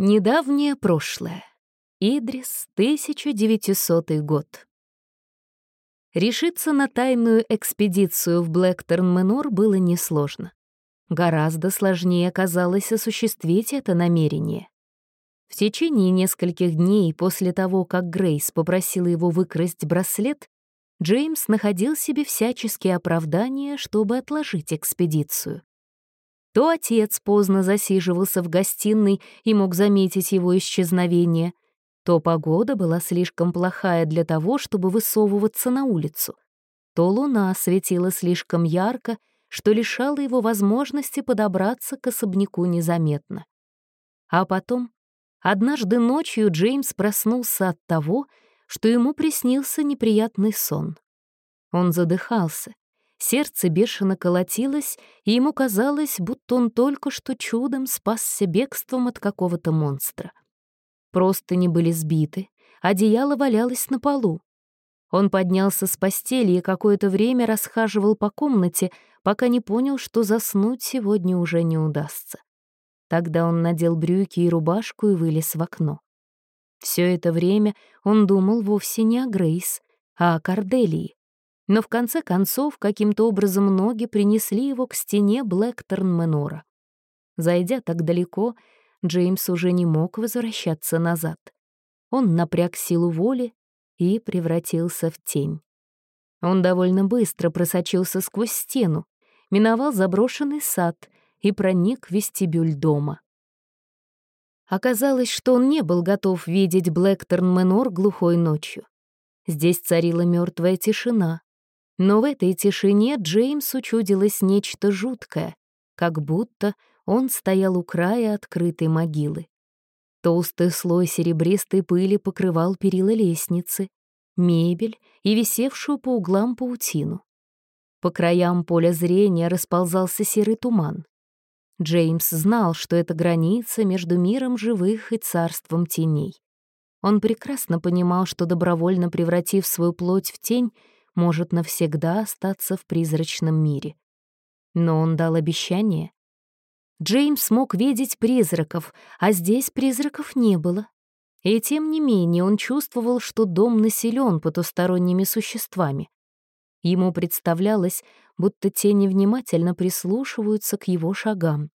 Недавнее прошлое. Идрис, 1900 год. Решиться на тайную экспедицию в Блэкторн-Менор было несложно. Гораздо сложнее оказалось осуществить это намерение. В течение нескольких дней после того, как Грейс попросила его выкрасть браслет, Джеймс находил себе всяческие оправдания, чтобы отложить экспедицию. То отец поздно засиживался в гостиной и мог заметить его исчезновение, то погода была слишком плохая для того, чтобы высовываться на улицу, то луна светила слишком ярко, что лишало его возможности подобраться к особняку незаметно. А потом, однажды ночью Джеймс проснулся от того, что ему приснился неприятный сон. Он задыхался, Сердце бешено колотилось, и ему казалось, будто он только что чудом спасся бегством от какого-то монстра. Просто не были сбиты, одеяло валялось на полу. Он поднялся с постели и какое-то время расхаживал по комнате, пока не понял, что заснуть сегодня уже не удастся. Тогда он надел брюки и рубашку и вылез в окно. Все это время он думал вовсе не о Грейс, а о Корделии. Но в конце концов каким-то образом ноги принесли его к стене Блэкторн-Менора. Зайдя так далеко, Джеймс уже не мог возвращаться назад. Он напряг силу воли и превратился в тень. Он довольно быстро просочился сквозь стену, миновал заброшенный сад и проник в вестибюль дома. Оказалось, что он не был готов видеть Блэкторн-Менор глухой ночью. Здесь царила мертвая тишина, но в этой тишине Джеймсу чудилось нечто жуткое, как будто он стоял у края открытой могилы. Толстый слой серебристой пыли покрывал перила лестницы, мебель и висевшую по углам паутину. По краям поля зрения расползался серый туман. Джеймс знал, что это граница между миром живых и царством теней. Он прекрасно понимал, что добровольно превратив свою плоть в тень, может навсегда остаться в призрачном мире. Но он дал обещание. Джеймс мог видеть призраков, а здесь призраков не было. И тем не менее он чувствовал, что дом населен потусторонними существами. Ему представлялось, будто те невнимательно прислушиваются к его шагам.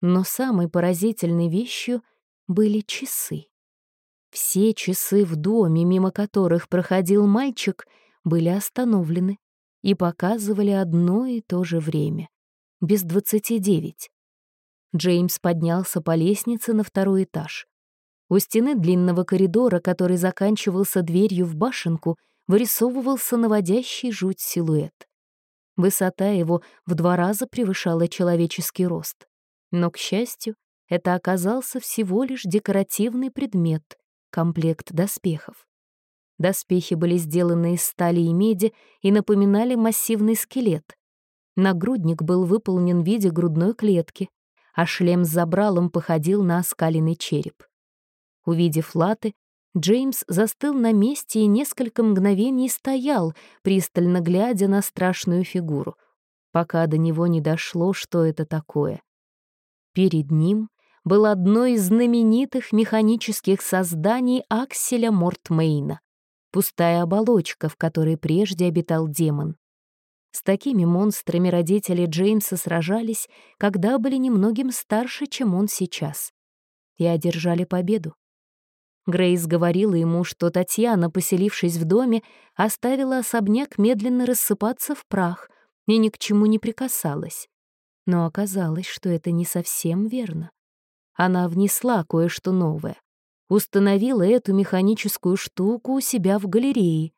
Но самой поразительной вещью были часы. Все часы в доме, мимо которых проходил мальчик — были остановлены и показывали одно и то же время — без двадцати девять. Джеймс поднялся по лестнице на второй этаж. У стены длинного коридора, который заканчивался дверью в башенку, вырисовывался наводящий жуть силуэт. Высота его в два раза превышала человеческий рост. Но, к счастью, это оказался всего лишь декоративный предмет — комплект доспехов. Доспехи были сделаны из стали и меди и напоминали массивный скелет. Нагрудник был выполнен в виде грудной клетки, а шлем с забралом походил на оскаленный череп. Увидев латы, Джеймс застыл на месте и несколько мгновений стоял, пристально глядя на страшную фигуру, пока до него не дошло, что это такое. Перед ним был одно из знаменитых механических созданий Акселя Мортмейна пустая оболочка, в которой прежде обитал демон. С такими монстрами родители Джеймса сражались, когда были немногим старше, чем он сейчас, и одержали победу. Грейс говорила ему, что Татьяна, поселившись в доме, оставила особняк медленно рассыпаться в прах и ни к чему не прикасалась. Но оказалось, что это не совсем верно. Она внесла кое-что новое установила эту механическую штуку у себя в галерее.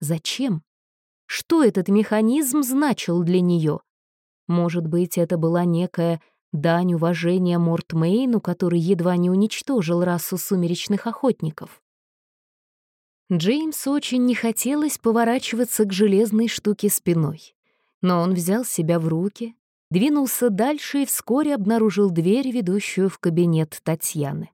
Зачем? Что этот механизм значил для нее? Может быть, это была некая дань уважения Мортмейну, который едва не уничтожил расу сумеречных охотников. Джеймс очень не хотелось поворачиваться к железной штуке спиной, но он взял себя в руки, двинулся дальше и вскоре обнаружил дверь, ведущую в кабинет Татьяны.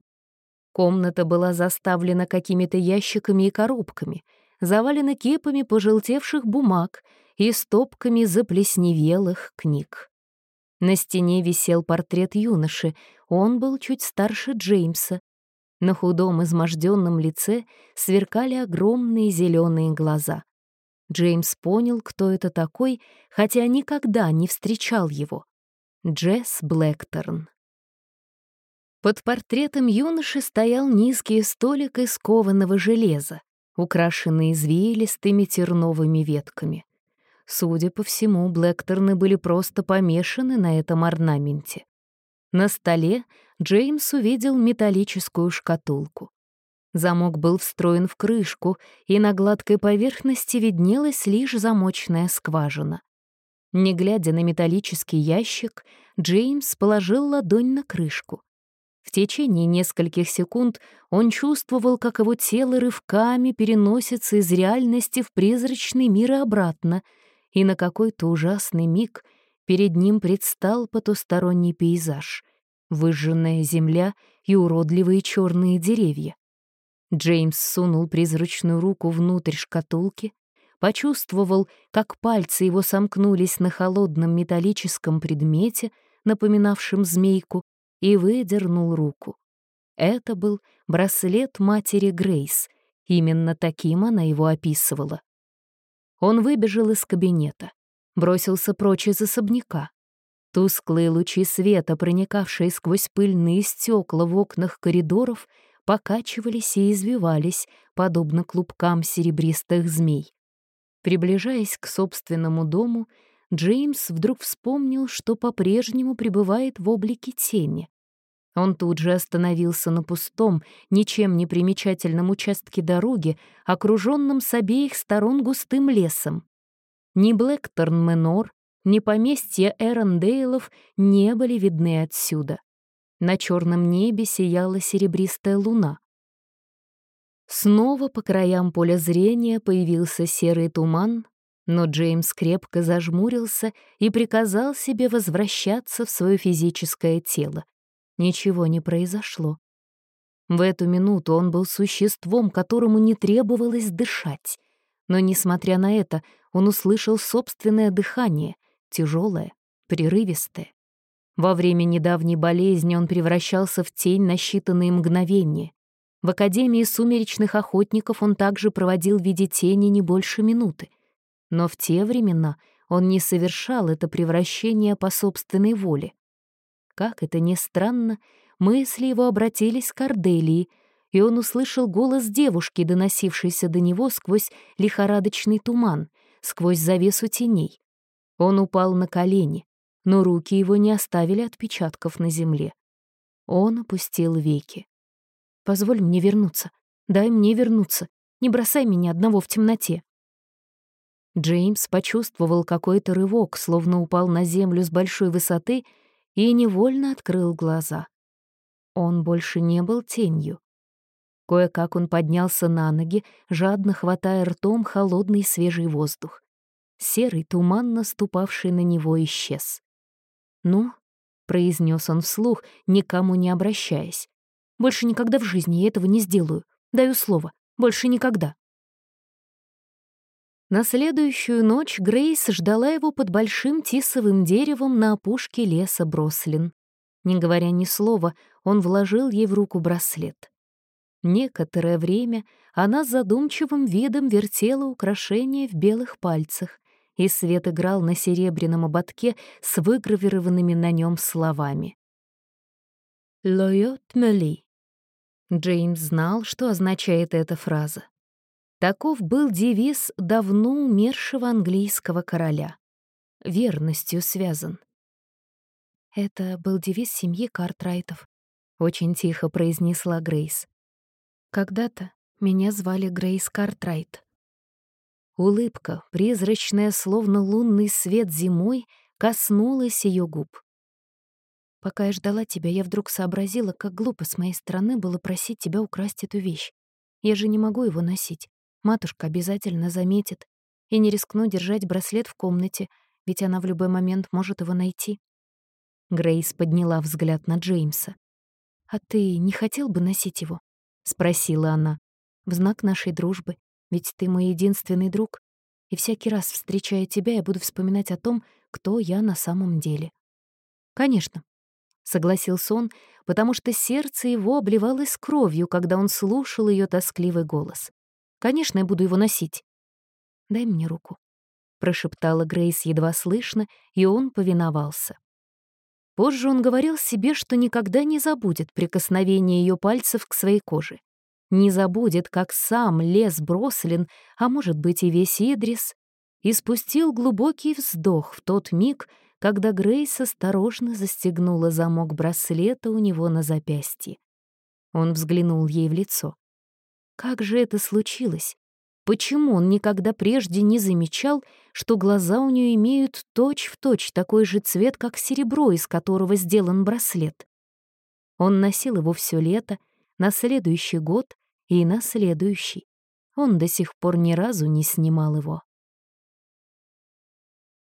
Комната была заставлена какими-то ящиками и коробками, завалена кипами пожелтевших бумаг и стопками заплесневелых книг. На стене висел портрет юноши, он был чуть старше Джеймса. На худом изможденном лице сверкали огромные зеленые глаза. Джеймс понял, кто это такой, хотя никогда не встречал его. Джесс Блэкторн. Под портретом юноши стоял низкий столик из кованого железа, украшенный извилистыми терновыми ветками. Судя по всему, Блэкторны были просто помешаны на этом орнаменте. На столе Джеймс увидел металлическую шкатулку. Замок был встроен в крышку, и на гладкой поверхности виднелась лишь замочная скважина. Не глядя на металлический ящик, Джеймс положил ладонь на крышку. В течение нескольких секунд он чувствовал, как его тело рывками переносится из реальности в призрачный мир и обратно, и на какой-то ужасный миг перед ним предстал потусторонний пейзаж — выжженная земля и уродливые черные деревья. Джеймс сунул призрачную руку внутрь шкатулки, почувствовал, как пальцы его сомкнулись на холодном металлическом предмете, напоминавшем змейку, и выдернул руку. Это был браслет матери Грейс, именно таким она его описывала. Он выбежал из кабинета, бросился прочь из особняка. Тусклые лучи света, проникавшие сквозь пыльные стекла в окнах коридоров, покачивались и извивались, подобно клубкам серебристых змей. Приближаясь к собственному дому, Джеймс вдруг вспомнил, что по-прежнему пребывает в облике тени. Он тут же остановился на пустом, ничем не примечательном участке дороги, окруженном с обеих сторон густым лесом. Ни Блэкторн-Менор, ни поместья Эрондейлов не были видны отсюда. На черном небе сияла серебристая луна. Снова по краям поля зрения появился серый туман, но Джеймс крепко зажмурился и приказал себе возвращаться в свое физическое тело. Ничего не произошло. В эту минуту он был существом, которому не требовалось дышать. Но, несмотря на это, он услышал собственное дыхание, тяжелое, прерывистое. Во время недавней болезни он превращался в тень на считанные мгновения. В Академии сумеречных охотников он также проводил в виде тени не больше минуты. Но в те времена он не совершал это превращение по собственной воле. Как это ни странно, мысли его обратились к Арделии, и он услышал голос девушки, доносившейся до него сквозь лихорадочный туман, сквозь завесу теней. Он упал на колени, но руки его не оставили отпечатков на земле. Он опустил веки. Позволь мне вернуться. Дай мне вернуться. Не бросай меня одного в темноте. Джеймс почувствовал какой-то рывок, словно упал на землю с большой высоты и невольно открыл глаза. Он больше не был тенью. Кое-как он поднялся на ноги, жадно хватая ртом холодный свежий воздух. Серый туман, наступавший на него, исчез. «Ну?» — произнес он вслух, никому не обращаясь. Больше никогда в жизни я этого не сделаю. Даю слово. Больше никогда. На следующую ночь Грейс ждала его под большим тисовым деревом на опушке леса Брослин. Не говоря ни слова, он вложил ей в руку браслет. Некоторое время она с задумчивым видом вертела украшение в белых пальцах, и свет играл на серебряном ободке с выгравированными на нем словами. «Лойот Мели», Джеймс знал, что означает эта фраза. Таков был девиз давно умершего английского короля. Верностью связан. Это был девиз семьи Картрайтов, очень тихо произнесла Грейс. Когда-то меня звали Грейс Картрайт. Улыбка, призрачная, словно лунный свет зимой, коснулась ее губ. Пока я ждала тебя, я вдруг сообразила, как глупо с моей стороны было просить тебя украсть эту вещь. Я же не могу его носить. Матушка обязательно заметит. И не рискну держать браслет в комнате, ведь она в любой момент может его найти. Грейс подняла взгляд на Джеймса. «А ты не хотел бы носить его?» — спросила она. «В знак нашей дружбы, ведь ты мой единственный друг. И всякий раз, встречая тебя, я буду вспоминать о том, кто я на самом деле». «Конечно», — согласился он, потому что сердце его обливалось кровью, когда он слушал ее тоскливый голос. «Конечно, я буду его носить». «Дай мне руку», — прошептала Грейс едва слышно, и он повиновался. Позже он говорил себе, что никогда не забудет прикосновение ее пальцев к своей коже. Не забудет, как сам лес Брослин, а может быть и весь Идрис, и спустил глубокий вздох в тот миг, когда Грейс осторожно застегнула замок браслета у него на запястье. Он взглянул ей в лицо. Как же это случилось? Почему он никогда прежде не замечал, что глаза у нее имеют точь-в-точь точь такой же цвет, как серебро, из которого сделан браслет? Он носил его все лето, на следующий год и на следующий. Он до сих пор ни разу не снимал его.